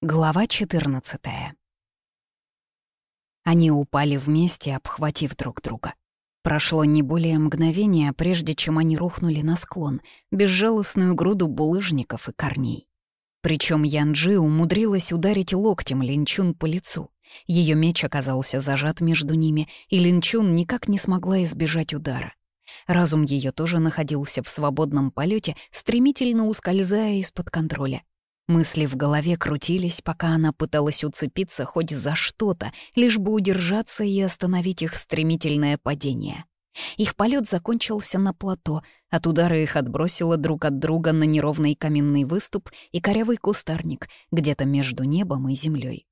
Глава 14 Они упали вместе, обхватив друг друга. Прошло не более мгновения, прежде чем они рухнули на склон, безжалостную груду булыжников и корней. Причем Янджи умудрилась ударить локтем Линчун по лицу. Ее меч оказался зажат между ними, и Линчун никак не смогла избежать удара. Разум ее тоже находился в свободном полете, стремительно ускользая из-под контроля. Мысли в голове крутились, пока она пыталась уцепиться хоть за что-то, лишь бы удержаться и остановить их стремительное падение. Их полет закончился на плато, от удара их отбросило друг от друга на неровный каменный выступ и корявый кустарник где-то между небом и землей.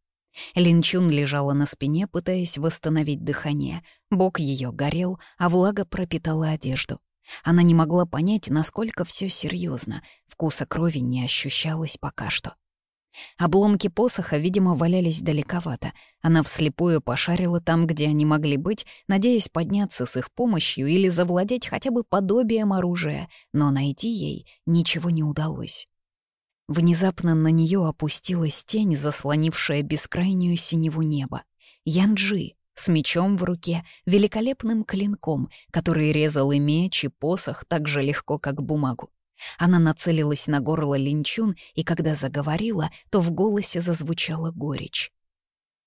Линчун лежала на спине, пытаясь восстановить дыхание. Бок ее горел, а влага пропитала одежду. Она не могла понять, насколько все серьезно. Вкуса крови не ощущалось пока что. Обломки посоха, видимо, валялись далековато. Она вслепую пошарила там, где они могли быть, надеясь подняться с их помощью или завладеть хотя бы подобием оружия, но найти ей ничего не удалось. Внезапно на нее опустилась тень, заслонившая бескрайнюю синеву неба. Янджи с мечом в руке, великолепным клинком, который резал и меч, и посох так же легко, как бумагу. Она нацелилась на горло Линчун, и когда заговорила, то в голосе зазвучала горечь.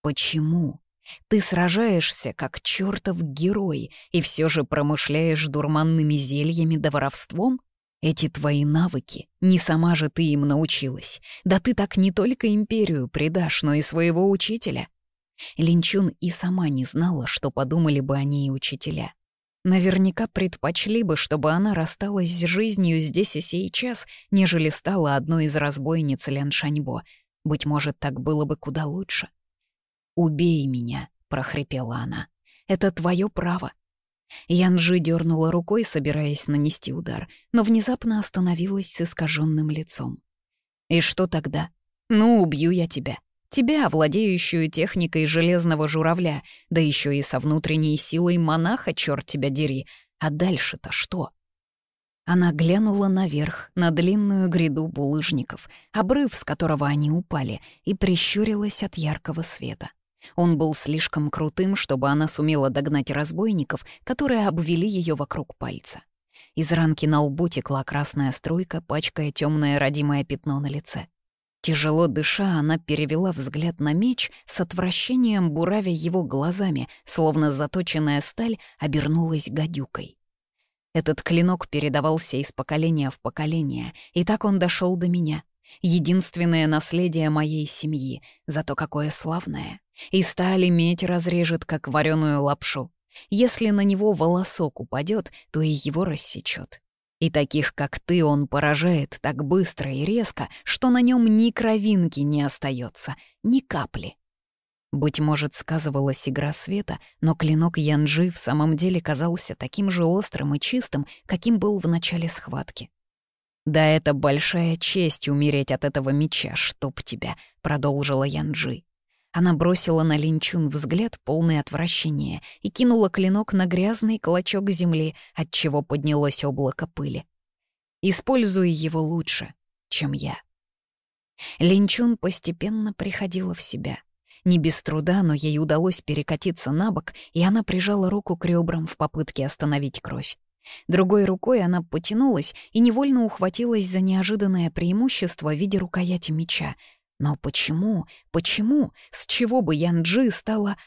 «Почему? Ты сражаешься, как чертов герой, и все же промышляешь дурманными зельями да воровством? Эти твои навыки, не сама же ты им научилась. Да ты так не только империю предашь, но и своего учителя». Линчун и сама не знала, что подумали бы о ней учителя. Наверняка предпочли бы, чтобы она рассталась с жизнью здесь и сейчас, нежели стала одной из разбойниц Лян Шаньбо. Быть может, так было бы куда лучше. «Убей меня», — прохрипела она. «Это твое право». Янжи дернула рукой, собираясь нанести удар, но внезапно остановилась с искаженным лицом. «И что тогда? Ну, убью я тебя. Тебя, владеющую техникой железного журавля, да еще и со внутренней силой монаха, черт тебя дери. А дальше-то что? Она глянула наверх, на длинную гряду булыжников, обрыв, с которого они упали, и прищурилась от яркого света. Он был слишком крутым, чтобы она сумела догнать разбойников, которые обвели ее вокруг пальца. Из ранки на лбу текла красная струйка, пачкая темное родимое пятно на лице. Тяжело дыша, она перевела взгляд на меч с отвращением буравя его глазами, словно заточенная сталь обернулась гадюкой. Этот клинок передавался из поколения в поколение, и так он дошел до меня. Единственное наследие моей семьи, зато какое славное. И стали медь разрежет, как вареную лапшу. Если на него волосок упадет, то и его рассечет. И таких, как ты, он поражает так быстро и резко, что на нем ни кровинки не остается, ни капли. Быть может, сказывалась игра света, но клинок Янджи в самом деле казался таким же острым и чистым, каким был в начале схватки. «Да это большая честь умереть от этого меча, чтоб тебя», — продолжила Янджи. Она бросила на Линчун взгляд, полный отвращения, и кинула клинок на грязный клочок земли, от чего поднялось облако пыли. «Используй его лучше, чем я». Линчун постепенно приходила в себя. Не без труда, но ей удалось перекатиться на бок, и она прижала руку к ребрам в попытке остановить кровь. Другой рукой она потянулась и невольно ухватилась за неожиданное преимущество в виде рукояти меча — но почему, почему, с чего бы Янджи стала...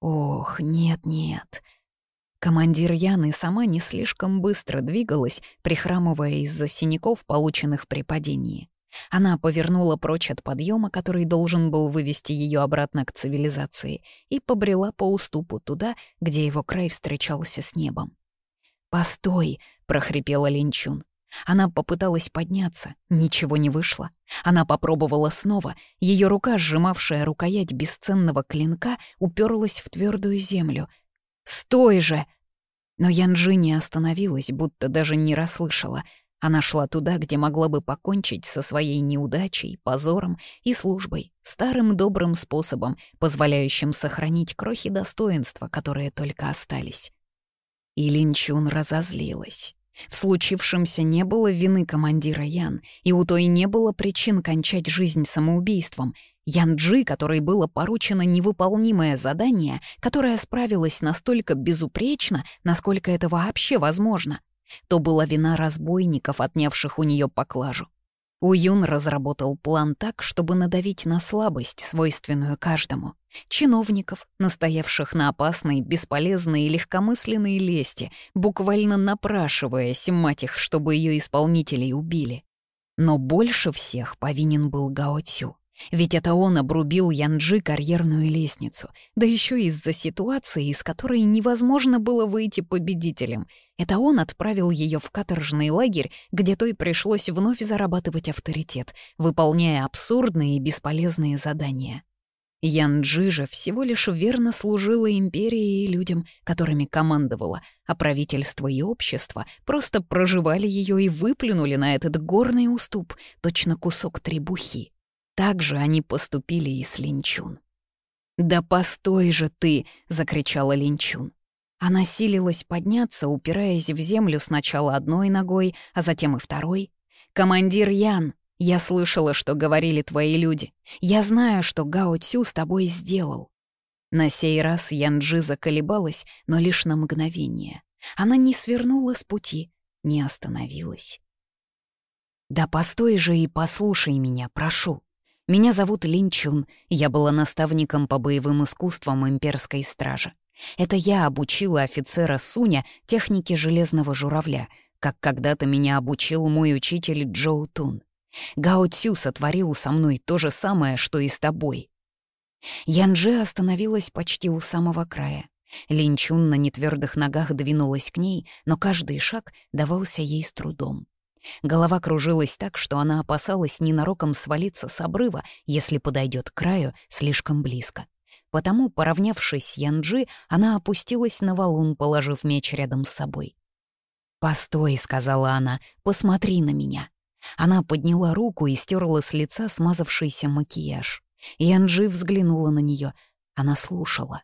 Ох, нет-нет. Командир Яны сама не слишком быстро двигалась, прихрамывая из-за синяков, полученных при падении. Она повернула прочь от подъема, который должен был вывести ее обратно к цивилизации, и побрела по уступу туда, где его край встречался с небом. «Постой!» — прохрипела Линчун. Она попыталась подняться, ничего не вышло. Она попробовала снова, ее рука, сжимавшая рукоять бесценного клинка, уперлась в твердую землю. «Стой же!» Но Янджи не остановилась, будто даже не расслышала. Она шла туда, где могла бы покончить со своей неудачей, позором и службой, старым добрым способом, позволяющим сохранить крохи достоинства, которые только остались. И Линчун разозлилась. В случившемся не было вины командира Ян, и у той не было причин кончать жизнь самоубийством. Янджи, которой было поручено невыполнимое задание, которое справилось настолько безупречно, насколько это вообще возможно, то была вина разбойников, отнявших у нее поклажу. У Юн разработал план так, чтобы надавить на слабость, свойственную каждому — Чиновников, настоявших на опасной, бесполезной и легкомысленной лести, буквально напрашиваясь мать их, чтобы ее исполнителей убили. Но больше всех повинен был Гао Ведь это он обрубил Янджи карьерную лестницу, да еще из-за ситуации, из которой невозможно было выйти победителем. Это он отправил ее в каторжный лагерь, где той пришлось вновь зарабатывать авторитет, выполняя абсурдные и бесполезные задания. Ян Джижа всего лишь верно служила империи и людям, которыми командовала, а правительство и общество просто проживали ее и выплюнули на этот горный уступ, точно кусок требухи. Так же они поступили и с Линчун. «Да постой же ты!» — закричала Линчун. Она силилась подняться, упираясь в землю сначала одной ногой, а затем и второй. «Командир Ян!» Я слышала, что говорили твои люди. Я знаю, что Гао Цю с тобой сделал». На сей раз Янджи заколебалась, но лишь на мгновение. Она не свернула с пути, не остановилась. «Да постой же и послушай меня, прошу. Меня зовут Линчун. я была наставником по боевым искусствам имперской стражи. Это я обучила офицера Суня технике железного журавля, как когда-то меня обучил мой учитель Джоу Тун. Гао Цю сотворил со мной то же самое, что и с тобой. Янже остановилась почти у самого края. Линчун на нетвердых ногах двинулась к ней, но каждый шаг давался ей с трудом. Голова кружилась так, что она опасалась ненароком свалиться с обрыва, если подойдет к краю слишком близко. Потому, поравнявшись с Янджи, она опустилась на валун, положив меч рядом с собой. «Постой», — сказала она, — «посмотри на меня». Она подняла руку и стерла с лица смазавшийся макияж. Янджи взглянула на нее. Она слушала.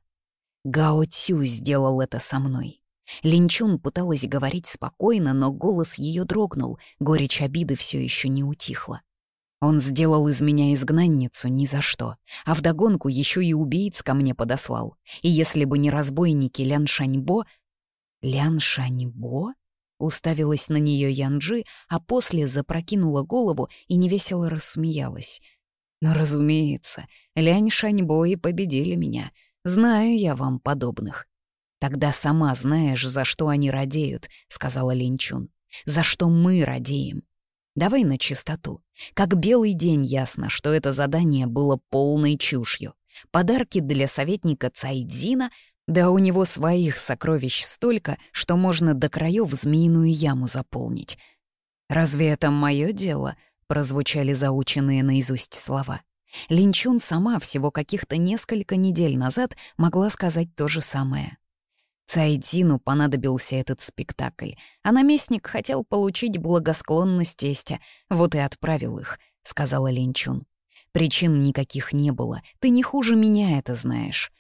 Гао Цю сделал это со мной. Линчун пыталась говорить спокойно, но голос ее дрогнул, горечь обиды все еще не утихла. Он сделал из меня изгнанницу ни за что, а вдогонку еще и убийц ко мне подослал. И если бы не разбойники Лян Шаньбо... Лян Шаньбо? Уставилась на нее Янджи, а после запрокинула голову и невесело рассмеялась. «Ну, разумеется, Лянь Шаньбои победили меня. Знаю я вам подобных». «Тогда сама знаешь, за что они радеют», — сказала Линчун. «За что мы радеем. Давай на чистоту. Как белый день ясно, что это задание было полной чушью. Подарки для советника Цайдзина да у него своих сокровищ столько, что можно до краев змеиную яму заполнить. «Разве это мое дело?» — прозвучали заученные наизусть слова. Линчун сама всего каких-то несколько недель назад могла сказать то же самое. Цайдзину понадобился этот спектакль, а наместник хотел получить благосклонность тестя, вот и отправил их, — сказала Линчун. «Причин никаких не было, ты не хуже меня это знаешь.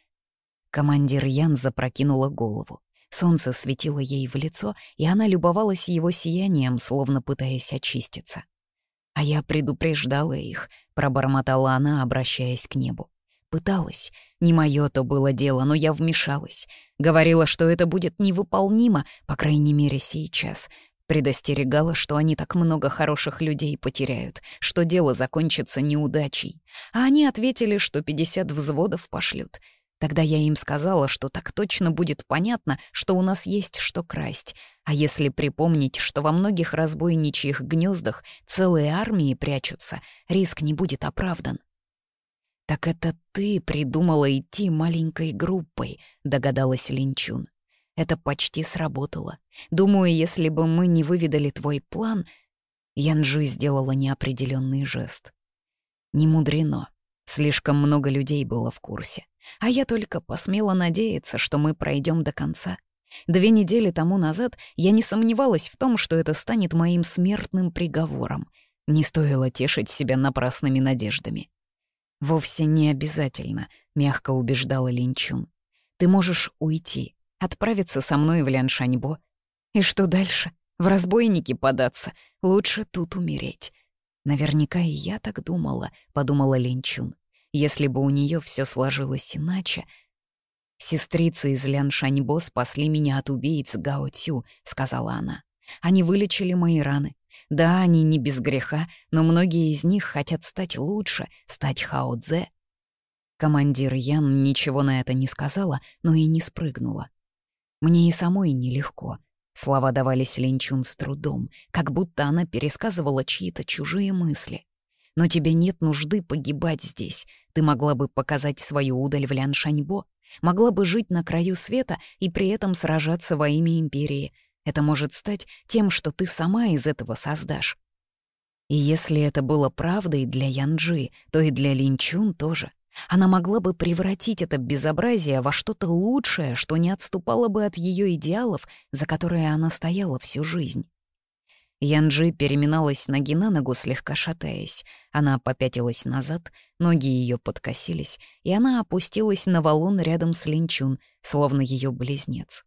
Командир Ян запрокинула голову. Солнце светило ей в лицо, и она любовалась его сиянием, словно пытаясь очиститься. «А я предупреждала их», — пробормотала она, обращаясь к небу. «Пыталась. Не мое то было дело, но я вмешалась. Говорила, что это будет невыполнимо, по крайней мере, сейчас. Предостерегала, что они так много хороших людей потеряют, что дело закончится неудачей. А они ответили, что 50 взводов пошлют. Тогда я им сказала, что так точно будет понятно, что у нас есть что красть. А если припомнить, что во многих разбойничьих гнездах целые армии прячутся, риск не будет оправдан. «Так это ты придумала идти маленькой группой», — догадалась Линчун. «Это почти сработало. Думаю, если бы мы не выведали твой план...» Янжи сделала неопределенный жест. «Не мудрено. Слишком много людей было в курсе. А я только посмела надеяться, что мы пройдем до конца. Две недели тому назад я не сомневалась в том, что это станет моим смертным приговором. Не стоило тешить себя напрасными надеждами. «Вовсе не обязательно», — мягко убеждала Линчун. «Ты можешь уйти, отправиться со мной в Ляншаньбо. И что дальше? В разбойники податься. Лучше тут умереть». «Наверняка и я так думала», — подумала Линчун. Если бы у нее все сложилось иначе... «Сестрицы из Лян спасли меня от убийц Гао Тю», — сказала она. «Они вылечили мои раны. Да, они не без греха, но многие из них хотят стать лучше, стать Хаодзе. Командир Ян ничего на это не сказала, но и не спрыгнула. «Мне и самой нелегко», Слова давались Линчун с трудом, как будто она пересказывала чьи-то чужие мысли. Но тебе нет нужды погибать здесь. Ты могла бы показать свою удаль в Ляншаньбо, могла бы жить на краю света и при этом сражаться во имя Империи. Это может стать тем, что ты сама из этого создашь. И если это было правдой для Янджи, то и для Линчун тоже. Она могла бы превратить это безобразие во что-то лучшее, что не отступало бы от ее идеалов, за которые она стояла всю жизнь. Янджи переминалась ноги на ногу, слегка шатаясь. Она попятилась назад, ноги ее подкосились, и она опустилась на валун рядом с Линчун, словно ее близнец.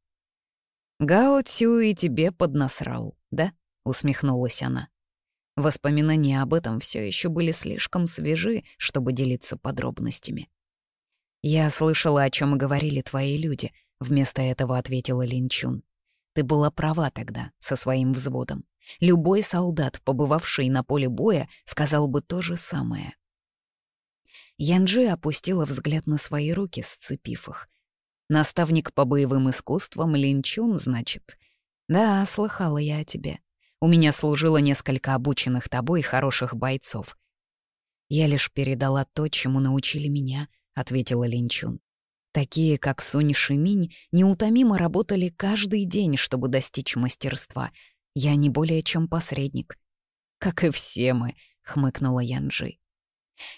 «Гао Цю и тебе поднасрал, да?» — усмехнулась она. Воспоминания об этом все еще были слишком свежи, чтобы делиться подробностями. «Я слышала, о чем говорили твои люди», — вместо этого ответила Линчун. «Ты была права тогда со своим взводом. Любой солдат, побывавший на поле боя, сказал бы то же самое. Янджи опустила взгляд на свои руки, сцепив их. «Наставник по боевым искусствам Линчун, значит?» «Да, слыхала я о тебе. У меня служило несколько обученных тобой хороших бойцов». «Я лишь передала то, чему научили меня», — ответила Линчун. Такие, как Сунь Шиминь, неутомимо работали каждый день, чтобы достичь мастерства — я не более чем посредник. Как и все мы, хмыкнула Янджи.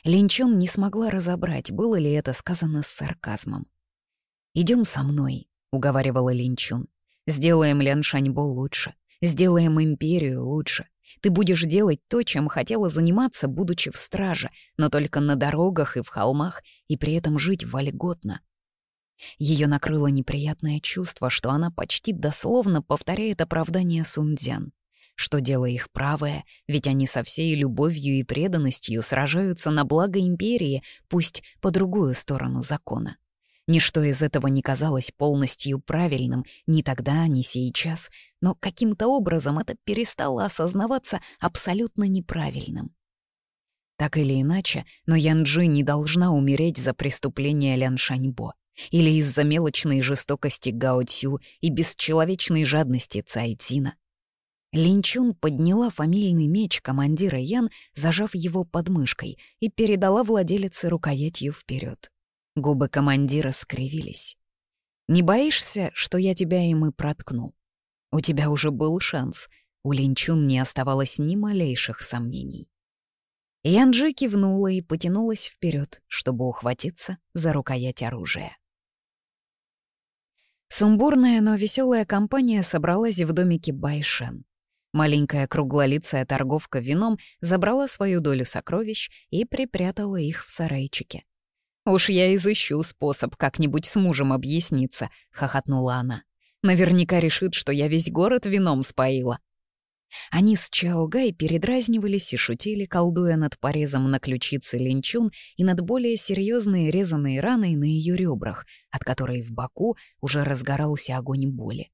Линчон не смогла разобрать, было ли это сказано с сарказмом. Идем со мной, уговаривала Линчун. Сделаем Ляншаньбо лучше, сделаем империю лучше. Ты будешь делать то, чем хотела заниматься, будучи в страже, но только на дорогах и в холмах, и при этом жить вольготно. Ее накрыло неприятное чувство, что она почти дословно повторяет оправдание Сунцзян. Что дело их правое, ведь они со всей любовью и преданностью сражаются на благо империи, пусть по другую сторону закона. Ничто из этого не казалось полностью правильным ни тогда, ни сейчас, но каким-то образом это перестало осознаваться абсолютно неправильным. Так или иначе, но Янджи не должна умереть за преступление Лян Шаньбо. Или из-за мелочной жестокости Гаотсю и бесчеловечной жадности Цайтина. Линчун подняла фамильный меч командира Ян, зажав его подмышкой, и передала владелице рукоятью вперед. Губы командира скривились. «Не боишься, что я тебя им и проткну? У тебя уже был шанс». У Линчун не оставалось ни малейших сомнений. Янджи кивнула и потянулась вперед, чтобы ухватиться за рукоять оружия. Сумбурная, но веселая компания собралась в домике Байшен. Маленькая круглолицая торговка вином забрала свою долю сокровищ и припрятала их в сарайчике. «Уж я изыщу способ как-нибудь с мужем объясниться», — хохотнула она. «Наверняка решит, что я весь город вином споила». Они с Чао Гай передразнивались и шутили, колдуя над порезом на ключице линчун и над более серьезной резаной раной на ее ребрах, от которой в боку уже разгорался огонь боли.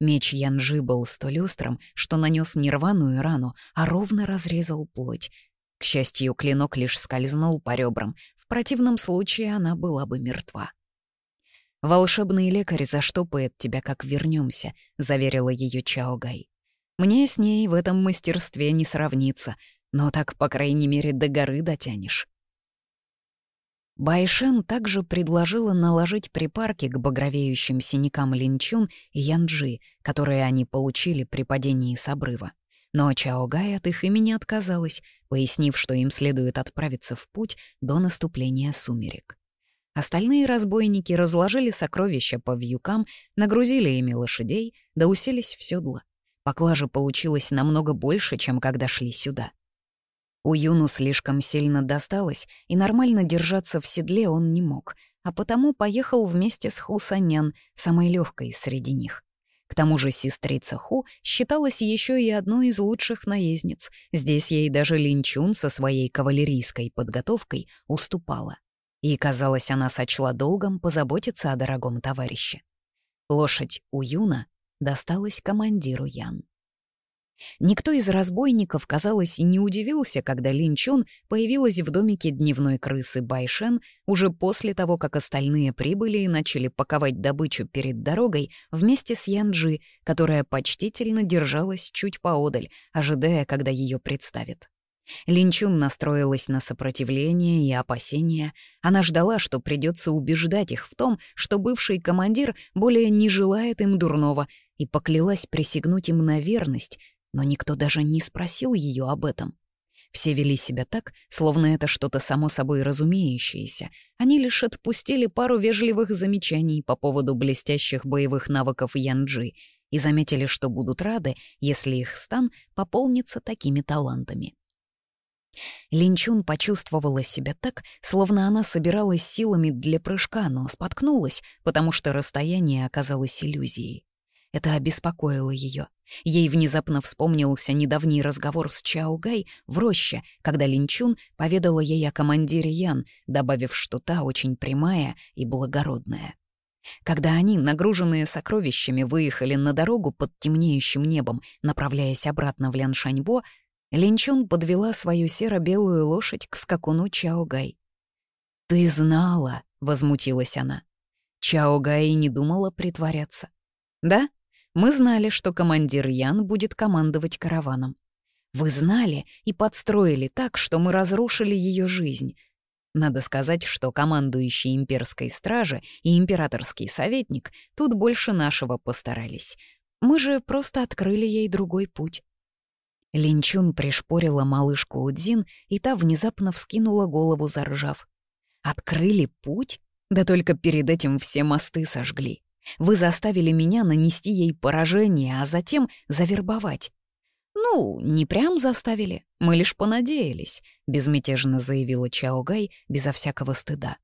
Меч Янжи был столь острым, что нанес не рваную рану, а ровно разрезал плоть. К счастью, клинок лишь скользнул по ребрам, в противном случае она была бы мертва. «Волшебный лекарь заштопает тебя, как вернемся», — заверила ее Чао Гай. Мне с ней в этом мастерстве не сравнится, но так, по крайней мере, до горы дотянешь. Байшен также предложила наложить припарки к багровеющим синякам линчун и янджи, которые они получили при падении с обрыва. Но Чаогай от их имени отказалась, пояснив, что им следует отправиться в путь до наступления сумерек. Остальные разбойники разложили сокровища по вьюкам, нагрузили ими лошадей, да уселись в седла. Поклажа получилась намного больше, чем когда шли сюда. У Юну слишком сильно досталось, и нормально держаться в седле он не мог, а потому поехал вместе с Ху Санян, самой легкой среди них. К тому же сестрица Ху считалась еще и одной из лучших наездниц. Здесь ей даже Линчун со своей кавалерийской подготовкой уступала. И, казалось, она сочла долгом позаботиться о дорогом товарище. Лошадь у Юна досталось командиру Ян. Никто из разбойников, казалось, не удивился, когда Линчун появилась в домике дневной крысы Байшен уже после того, как остальные прибыли и начали паковать добычу перед дорогой вместе с Янджи, которая почтительно держалась чуть поодаль, ожидая, когда ее представят. Линчун настроилась на сопротивление и опасения. Она ждала, что придется убеждать их в том, что бывший командир более не желает им дурного и поклялась присягнуть им на верность, но никто даже не спросил ее об этом. Все вели себя так, словно это что-то само собой разумеющееся. Они лишь отпустили пару вежливых замечаний по поводу блестящих боевых навыков Янджи и заметили, что будут рады, если их стан пополнится такими талантами. Линчун почувствовала себя так, словно она собиралась силами для прыжка, но споткнулась, потому что расстояние оказалось иллюзией. Это обеспокоило ее. Ей внезапно вспомнился недавний разговор с Чао Гай в роще, когда Линчун поведала ей о командире Ян, добавив, что та очень прямая и благородная. Когда они, нагруженные сокровищами, выехали на дорогу под темнеющим небом, направляясь обратно в Ляншаньбо, Линчун подвела свою серо-белую лошадь к скакуну Чао Гай. «Ты знала!» — возмутилась она. Чао Гай не думала притворяться. «Да?» Мы знали, что командир Ян будет командовать караваном. Вы знали и подстроили так, что мы разрушили ее жизнь. Надо сказать, что командующий имперской стражи и императорский советник тут больше нашего постарались. Мы же просто открыли ей другой путь. Линчун пришпорила малышку Удзин, и та внезапно вскинула голову, заржав. «Открыли путь? Да только перед этим все мосты сожгли. Вы заставили меня нанести ей поражение, а затем завербовать. «Ну, не прям заставили, мы лишь понадеялись», — безмятежно заявила Чаогай безо всякого стыда.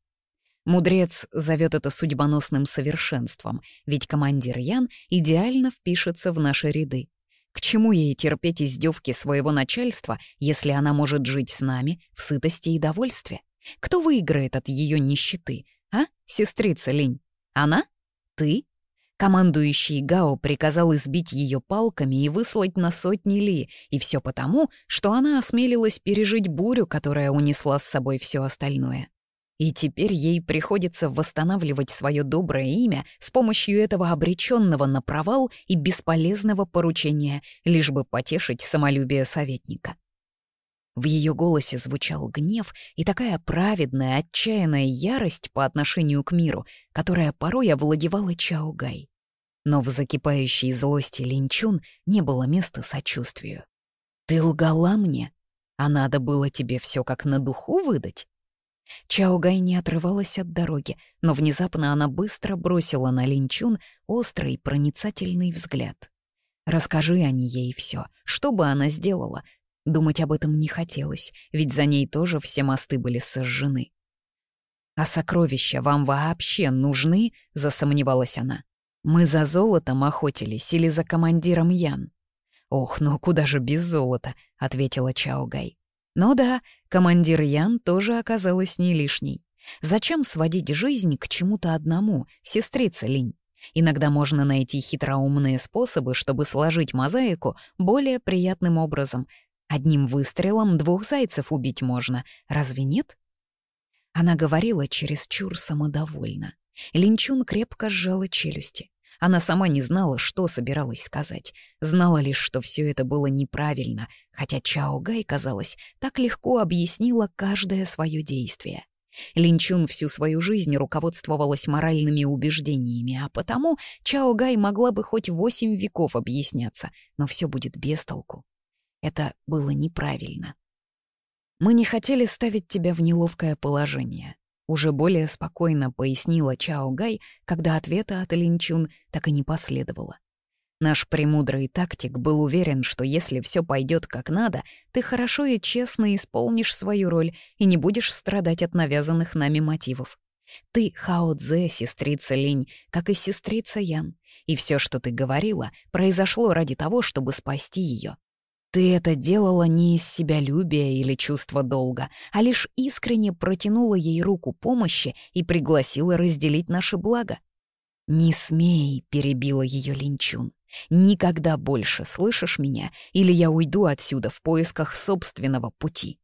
Мудрец зовет это судьбоносным совершенством, ведь командир Ян идеально впишется в наши ряды. К чему ей терпеть издевки своего начальства, если она может жить с нами в сытости и довольстве? Кто выиграет от ее нищеты, а, сестрица Линь? Она ты?» Командующий Гао приказал избить ее палками и выслать на сотни ли, и все потому, что она осмелилась пережить бурю, которая унесла с собой все остальное. И теперь ей приходится восстанавливать свое доброе имя с помощью этого обреченного на провал и бесполезного поручения, лишь бы потешить самолюбие советника. В ее голосе звучал гнев и такая праведная, отчаянная ярость по отношению к миру, которая порой овладевала Чаогай. Но в закипающей злости Линчун не было места сочувствию. «Ты лгала мне? А надо было тебе все как на духу выдать?» Чаогай не отрывалась от дороги, но внезапно она быстро бросила на Линчун острый проницательный взгляд. «Расскажи они ей все, что бы она сделала, Думать об этом не хотелось, ведь за ней тоже все мосты были сожжены. «А сокровища вам вообще нужны?» — засомневалась она. «Мы за золотом охотились или за командиром Ян?» «Ох, ну куда же без золота?» — ответила Чаогай. Но «Ну да, командир Ян тоже оказалась не лишней. Зачем сводить жизнь к чему-то одному, сестрица Линь? Иногда можно найти хитроумные способы, чтобы сложить мозаику более приятным образом, Одним выстрелом двух зайцев убить можно, разве нет? Она говорила чересчур самодовольно. Линчун крепко сжала челюсти. Она сама не знала, что собиралась сказать. Знала лишь, что все это было неправильно, хотя Чао Гай, казалось, так легко объяснила каждое свое действие. Линчун всю свою жизнь руководствовалась моральными убеждениями, а потому Чао Гай могла бы хоть восемь веков объясняться, но все будет без толку. Это было неправильно. «Мы не хотели ставить тебя в неловкое положение», — уже более спокойно пояснила Чао Гай, когда ответа от Линчун так и не последовало. Наш премудрый тактик был уверен, что если все пойдет как надо, ты хорошо и честно исполнишь свою роль и не будешь страдать от навязанных нами мотивов. Ты Хао Цзэ, сестрица Линь, как и сестрица Ян, и все, что ты говорила, произошло ради того, чтобы спасти ее. Ты это делала не из себялюбия или чувства долга, а лишь искренне протянула ей руку помощи и пригласила разделить наше благо. «Не смей», — перебила ее Линчун. «Никогда больше, слышишь меня, или я уйду отсюда в поисках собственного пути».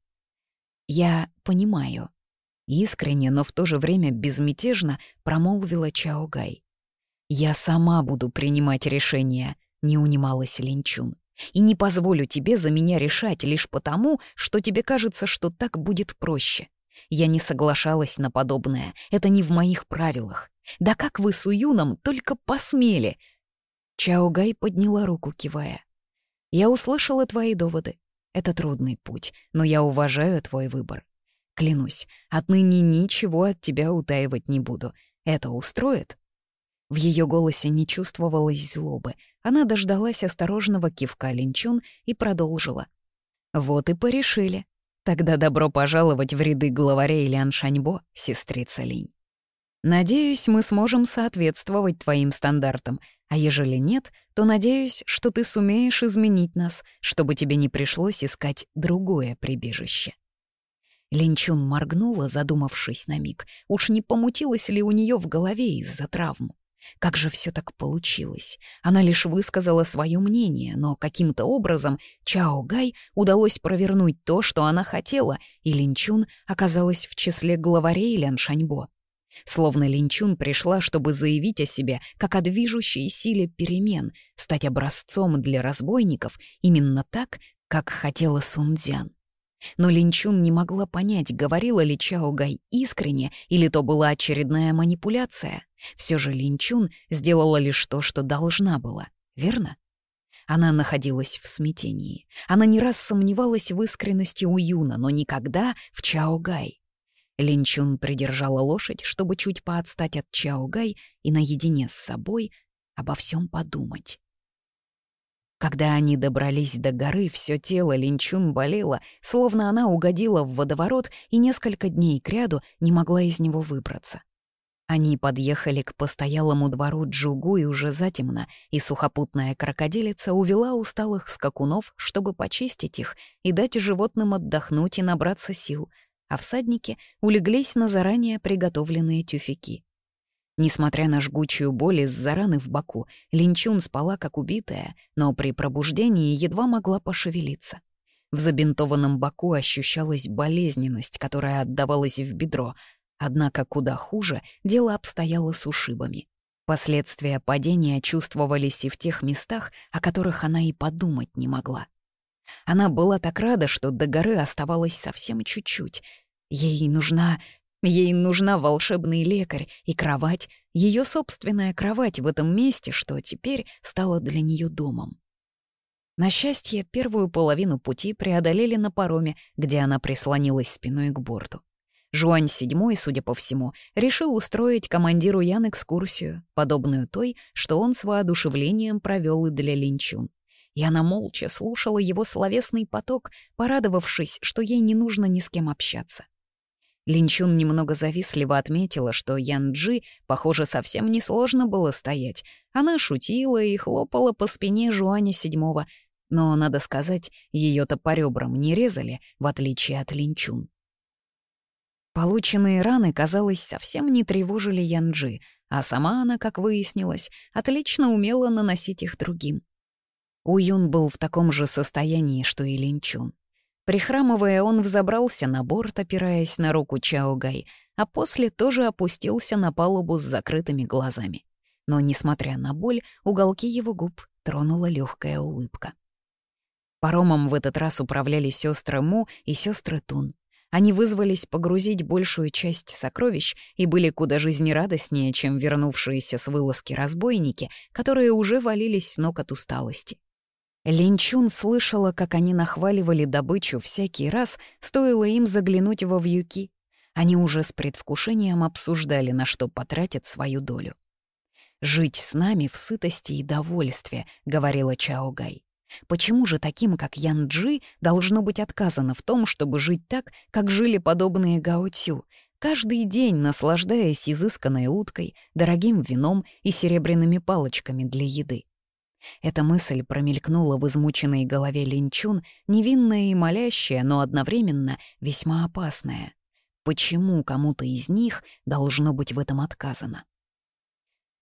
«Я понимаю», — искренне, но в то же время безмятежно промолвила Чаогай. «Я сама буду принимать решения», — не унималась Линчун. И не позволю тебе за меня решать лишь потому, что тебе кажется, что так будет проще. Я не соглашалась на подобное, это не в моих правилах. Да как вы с Уюном только посмели!» Чаогай подняла руку, кивая. «Я услышала твои доводы. Это трудный путь, но я уважаю твой выбор. Клянусь, отныне ничего от тебя утаивать не буду. Это устроит?» В ее голосе не чувствовалось злобы, она дождалась осторожного кивка Линчун и продолжила. «Вот и порешили. Тогда добро пожаловать в ряды главаря Лян Шаньбо, сестрица Линь. Надеюсь, мы сможем соответствовать твоим стандартам, а ежели нет, то надеюсь, что ты сумеешь изменить нас, чтобы тебе не пришлось искать другое прибежище». Линчун моргнула, задумавшись на миг, уж не помутилась ли у нее в голове из-за травм. Как же все так получилось? Она лишь высказала свое мнение, но каким-то образом Чао Гай удалось провернуть то, что она хотела, и Линчун оказалась в числе главарей Лян Шаньбо. Словно Линчун пришла, чтобы заявить о себе как о движущей силе перемен, стать образцом для разбойников именно так, как хотела Сунцзян. Но Линчун не могла понять, говорила ли Чао Гай искренне или то была очередная манипуляция. Все же Линчун сделала лишь то, что должна была, верно? Она находилась в смятении. Она не раз сомневалась в искренности Уюна, но никогда в Чао Гай. Линчун придержала лошадь, чтобы чуть поотстать от Чао Гай и наедине с собой обо всем подумать. Когда они добрались до горы, все тело Линчун болело, словно она угодила в водоворот и несколько дней кряду не могла из него выбраться. Они подъехали к постоялому двору Джугу и уже затемно, и сухопутная крокодилица увела усталых скакунов, чтобы почистить их и дать животным отдохнуть и набраться сил, а всадники улеглись на заранее приготовленные тюфяки. Несмотря на жгучую боль из-за раны в боку, Линчун спала как убитая, но при пробуждении едва могла пошевелиться. В забинтованном боку ощущалась болезненность, которая отдавалась в бедро, однако куда хуже дело обстояло с ушибами. Последствия падения чувствовались и в тех местах, о которых она и подумать не могла. Она была так рада, что до горы оставалось совсем чуть-чуть. Ей нужна Ей нужна волшебный лекарь и кровать, ее собственная кровать в этом месте, что теперь стало для нее домом. На счастье, первую половину пути преодолели на пароме, где она прислонилась спиной к борту. Жуань VII, судя по всему, решил устроить командиру Ян экскурсию, подобную той, что он с воодушевлением провел и для Линчун. И она молча слушала его словесный поток, порадовавшись, что ей не нужно ни с кем общаться. Линчун немного завистливо отметила, что Янджи, похоже, совсем несложно было стоять. Она шутила и хлопала по спине Жуаня Седьмого. Но, надо сказать, ее то по ребрам не резали, в отличие от Линчун. Полученные раны, казалось, совсем не тревожили Янджи, а сама она, как выяснилось, отлично умела наносить их другим. У Юн был в таком же состоянии, что и Линчун. Прихрамывая, он взобрался на борт, опираясь на руку Чаогай, а после тоже опустился на палубу с закрытыми глазами. Но, несмотря на боль, уголки его губ тронула легкая улыбка. Паромом в этот раз управляли сестры Му и сестры Тун. Они вызвались погрузить большую часть сокровищ и были куда жизнерадостнее, чем вернувшиеся с вылазки разбойники, которые уже валились с ног от усталости. Линчун слышала, как они нахваливали добычу всякий раз, стоило им заглянуть во вьюки. Они уже с предвкушением обсуждали, на что потратят свою долю. «Жить с нами в сытости и довольстве», — говорила Чао Гай. «Почему же таким, как Янджи, должно быть отказано в том, чтобы жить так, как жили подобные Гаоцю, каждый день наслаждаясь изысканной уткой, дорогим вином и серебряными палочками для еды?» Эта мысль промелькнула в измученной голове Линчун, невинная и молящая, но одновременно весьма опасная. Почему кому-то из них должно быть в этом отказано?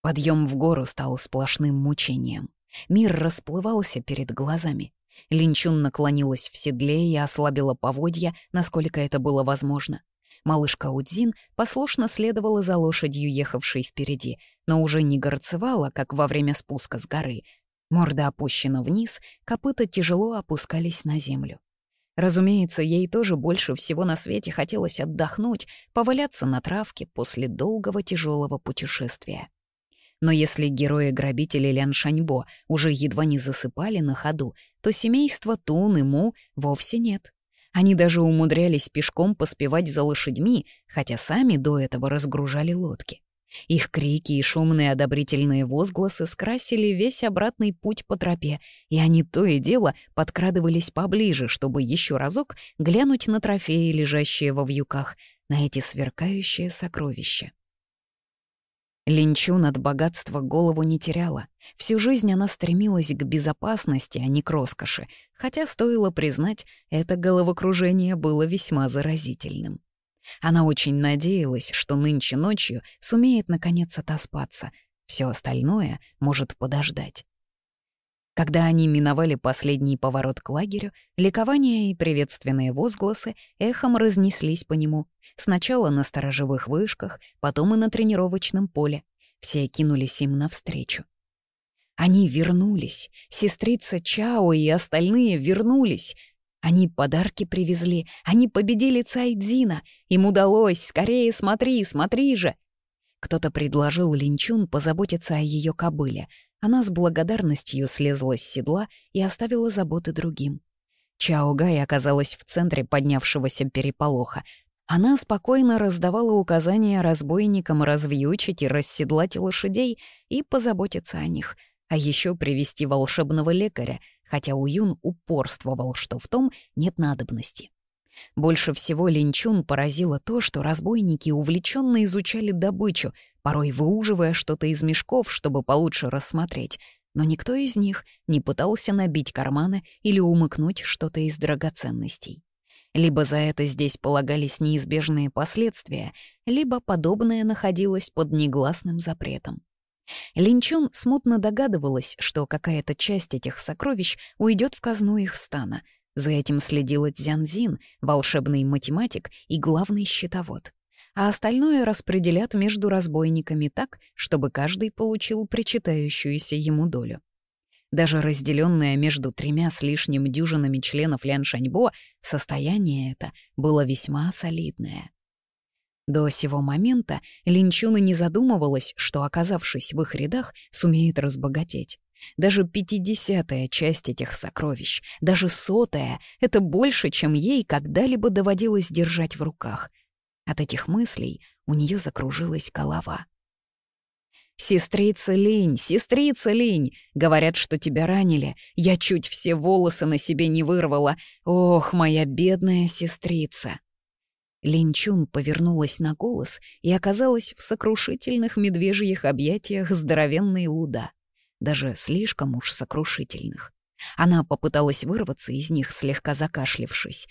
Подъем в гору стал сплошным мучением. Мир расплывался перед глазами. Линчун наклонилась в седле и ослабила поводья, насколько это было возможно. Малышка Удзин послушно следовала за лошадью, ехавшей впереди, но уже не горцевала, как во время спуска с горы, Морда опущена вниз, копыта тяжело опускались на землю. Разумеется, ей тоже больше всего на свете хотелось отдохнуть, поваляться на травке после долгого тяжелого путешествия. Но если герои-грабители Лян Шаньбо уже едва не засыпали на ходу, то семейство Тун и Му вовсе нет. Они даже умудрялись пешком поспевать за лошадьми, хотя сами до этого разгружали лодки. Их крики и шумные одобрительные возгласы скрасили весь обратный путь по тропе, и они то и дело подкрадывались поближе, чтобы еще разок глянуть на трофеи, лежащие во вьюках, на эти сверкающие сокровища. Линчун от богатства голову не теряла. Всю жизнь она стремилась к безопасности, а не к роскоши, хотя, стоило признать, это головокружение было весьма заразительным. Она очень надеялась, что нынче ночью сумеет наконец отоспаться. Все остальное может подождать. Когда они миновали последний поворот к лагерю, ликование и приветственные возгласы эхом разнеслись по нему. Сначала на сторожевых вышках, потом и на тренировочном поле. Все кинулись им навстречу. Они вернулись. Сестрица Чао и остальные вернулись — они подарки привезли, они победили Цайдзина. Им удалось, скорее смотри, смотри же. Кто-то предложил Линчун позаботиться о ее кобыле. Она с благодарностью слезла с седла и оставила заботы другим. Чао Гай оказалась в центре поднявшегося переполоха. Она спокойно раздавала указания разбойникам развьючить и расседлать лошадей и позаботиться о них, а еще привести волшебного лекаря, хотя Уюн упорствовал, что в том нет надобности. Больше всего Линчун поразило то, что разбойники увлеченно изучали добычу, порой выуживая что-то из мешков, чтобы получше рассмотреть, но никто из них не пытался набить карманы или умыкнуть что-то из драгоценностей. Либо за это здесь полагались неизбежные последствия, либо подобное находилось под негласным запретом. Линчун смутно догадывалась, что какая-то часть этих сокровищ уйдет в казну их стана. За этим следила Цзянзин, волшебный математик и главный счетовод. А остальное распределят между разбойниками так, чтобы каждый получил причитающуюся ему долю. Даже разделенное между тремя с лишним дюжинами членов Лян Шаньбо, состояние это было весьма солидное. До сего момента Линчуна не задумывалась, что, оказавшись в их рядах, сумеет разбогатеть. Даже пятидесятая часть этих сокровищ, даже сотая — это больше, чем ей когда-либо доводилось держать в руках. От этих мыслей у нее закружилась голова. «Сестрица Линь, сестрица Линь! Говорят, что тебя ранили. Я чуть все волосы на себе не вырвала. Ох, моя бедная сестрица!» Линчун повернулась на голос и оказалась в сокрушительных медвежьих объятиях здоровенной Луда. Даже слишком уж сокрушительных. Она попыталась вырваться из них, слегка закашлившись.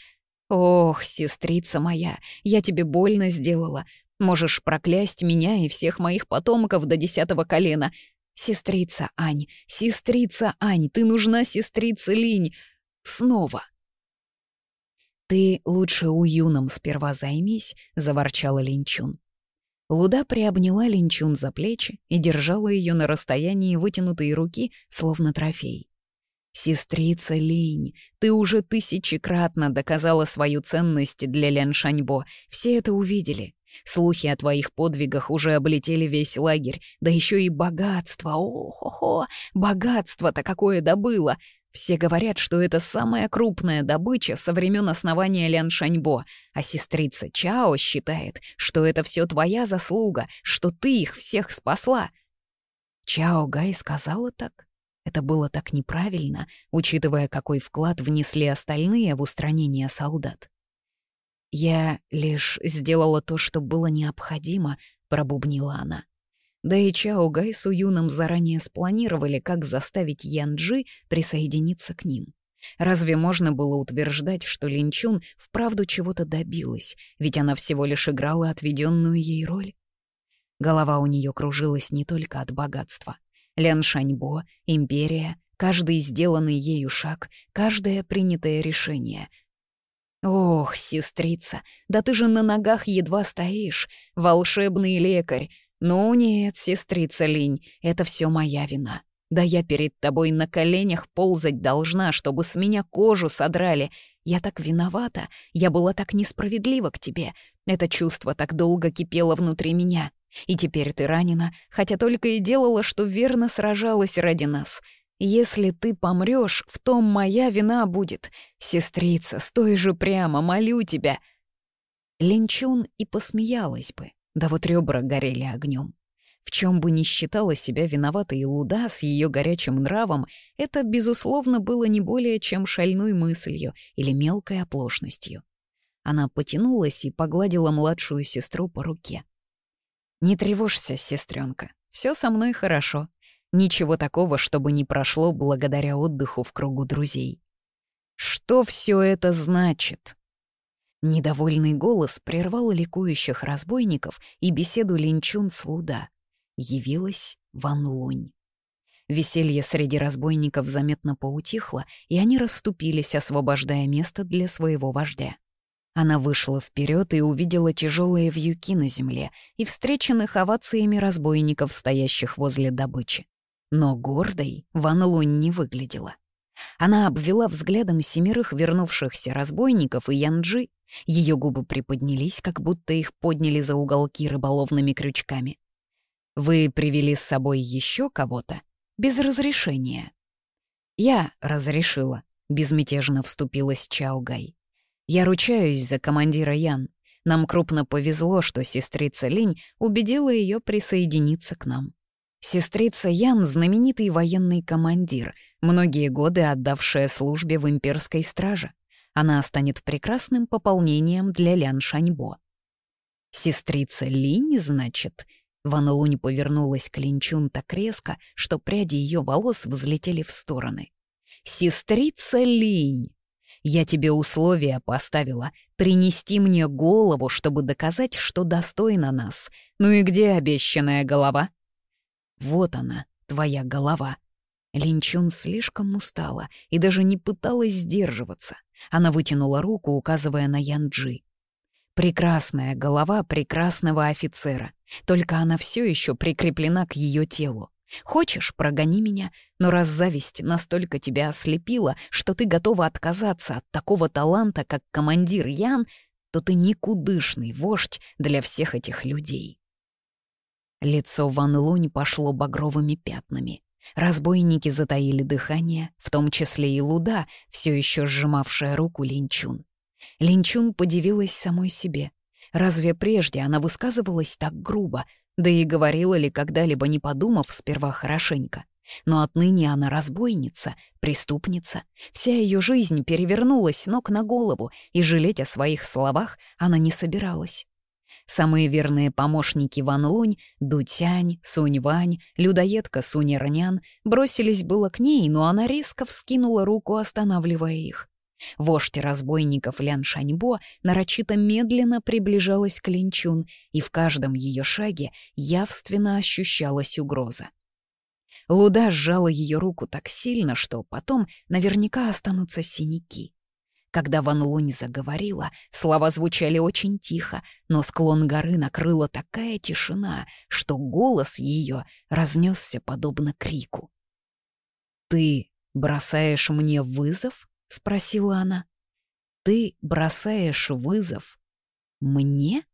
«Ох, сестрица моя, я тебе больно сделала. Можешь проклясть меня и всех моих потомков до десятого колена. Сестрица Ань, сестрица Ань, ты нужна, сестрица Линь. Снова». «Ты лучше у юном сперва займись», — заворчала Линчун. Луда приобняла Линчун за плечи и держала ее на расстоянии вытянутой руки, словно трофей. «Сестрица Линь, ты уже тысячекратно доказала свою ценность для Лян Все это увидели. Слухи о твоих подвигах уже облетели весь лагерь, да еще и богатство, о-хо-хо, богатство-то какое добыло! Все говорят, что это самая крупная добыча со времен основания Лян Шаньбо, а сестрица Чао считает, что это все твоя заслуга, что ты их всех спасла. Чао Гай сказала так. Это было так неправильно, учитывая, какой вклад внесли остальные в устранение солдат. «Я лишь сделала то, что было необходимо», — пробубнила она. Да и Чао Гай с Уюном заранее спланировали, как заставить Янджи присоединиться к ним. Разве можно было утверждать, что Линчун вправду чего-то добилась, ведь она всего лишь играла отведенную ей роль? Голова у нее кружилась не только от богатства. Лян Шаньбо, империя, каждый сделанный ею шаг, каждое принятое решение — «Ох, сестрица, да ты же на ногах едва стоишь, волшебный лекарь, «Ну нет, сестрица Линь, это все моя вина. Да я перед тобой на коленях ползать должна, чтобы с меня кожу содрали. Я так виновата, я была так несправедлива к тебе. Это чувство так долго кипело внутри меня. И теперь ты ранена, хотя только и делала, что верно сражалась ради нас». Если ты помрешь, в том моя вина будет. Сестрица, стой же прямо, молю тебя!» Линчун и посмеялась бы, да вот ребра горели огнем. В чем бы ни считала себя виноватой Луда с ее горячим нравом, это, безусловно, было не более чем шальной мыслью или мелкой оплошностью. Она потянулась и погладила младшую сестру по руке. «Не тревожься, сестренка, все со мной хорошо. Ничего такого, чтобы не прошло благодаря отдыху в кругу друзей». «Что все это значит?» Недовольный голос прервал ликующих разбойников и беседу линчун с Луда. Явилась Ван Лунь. Веселье среди разбойников заметно поутихло, и они расступились, освобождая место для своего вождя. Она вышла вперед и увидела тяжелые вьюки на земле и встреченных овациями разбойников, стоящих возле добычи. Но гордой Ван Лунь не выглядела. Она обвела взглядом семерых вернувшихся разбойников и Янджи ее губы приподнялись, как будто их подняли за уголки рыболовными крючками. «Вы привели с собой еще кого-то? Без разрешения?» «Я разрешила», — безмятежно вступилась Чаугай. «Я ручаюсь за командира Ян. Нам крупно повезло, что сестрица Линь убедила ее присоединиться к нам». Сестрица Ян — знаменитый военный командир, многие годы отдавшая службе в имперской страже. Она станет прекрасным пополнением для Лян Шаньбо. «Сестрица Линь, значит?» Ван Лунь повернулась к Линчун так резко, что пряди ее волос взлетели в стороны. «Сестрица Линь! Я тебе условия поставила принести мне голову, чтобы доказать, что достойна нас. Ну и где обещанная голова?» «Вот она, твоя голова». Линчун слишком устала и даже не пыталась сдерживаться. Она вытянула руку, указывая на Янджи. Прекрасная голова прекрасного офицера, только она все еще прикреплена к ее телу. Хочешь, прогони меня, но раз зависть настолько тебя ослепила, что ты готова отказаться от такого таланта, как командир Ян, то ты никудышный вождь для всех этих людей. Лицо Ван Лунь пошло багровыми пятнами. Разбойники затаили дыхание, в том числе и Луда, все еще сжимавшая руку Линчун. Линчун подивилась самой себе. Разве прежде она высказывалась так грубо, да и говорила ли когда-либо, не подумав сперва хорошенько? Но отныне она разбойница, преступница. Вся ее жизнь перевернулась ног на голову, и жалеть о своих словах она не собиралась. Самые верные помощники Ван Лунь, Дутянь, Сунь Вань, людоедка Сунь Ирнян бросились было к ней, но она резко вскинула руку, останавливая их. Вождь разбойников Лян Шаньбо нарочито медленно приближалась к Линчун, и в каждом ее шаге явственно ощущалась угроза. Луда сжала ее руку так сильно, что потом наверняка останутся синяки. Когда Ван Лунь заговорила, слова звучали очень тихо, но склон горы накрыла такая тишина, что голос ее разнесся подобно крику. «Ты бросаешь мне вызов?» — спросила она. «Ты бросаешь вызов мне?»